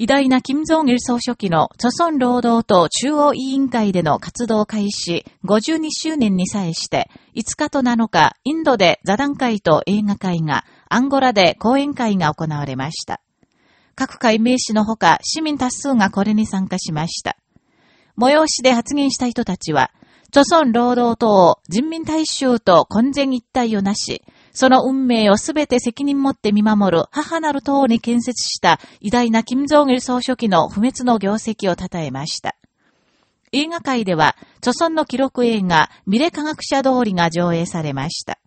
偉大な金正日総書記の著村労働党中央委員会での活動開始52周年に際して、5日と7日、インドで座談会と映画会が、アンゴラで講演会が行われました。各界名士のほか、市民多数がこれに参加しました。催しで発言した人たちは、著村労働党人民大衆と混然一体をなし、その運命をすべて責任持って見守る母なる党に建設した偉大な金正義総書記の不滅の業績を称えました。映画界では、著存の記録映画、ミレ科学者通りが上映されました。